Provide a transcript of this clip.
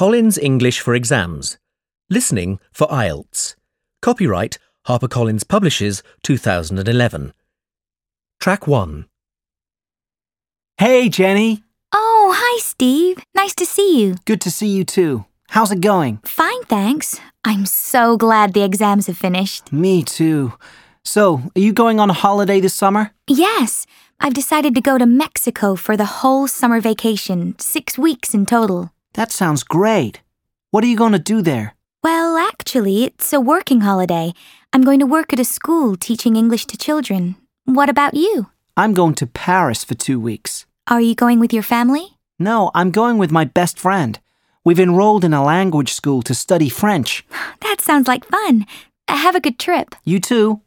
Collins English for Exams. Listening for IELTS. Copyright HarperCollins Publishers 2011. Track 1. Hey, Jenny. Oh, hi, Steve. Nice to see you. Good to see you too. How's it going? Fine, thanks. I'm so glad the exams have finished. Me too. So, are you going on a holiday this summer? Yes, I've decided to go to Mexico for the whole summer vacation, six weeks in total. That sounds great. What are you going to do there? Well, actually, it's a working holiday. I'm going to work at a school teaching English to children. What about you? I'm going to Paris for two weeks. Are you going with your family? No, I'm going with my best friend. We've enrolled in a language school to study French. That sounds like fun. Have a good trip. You too?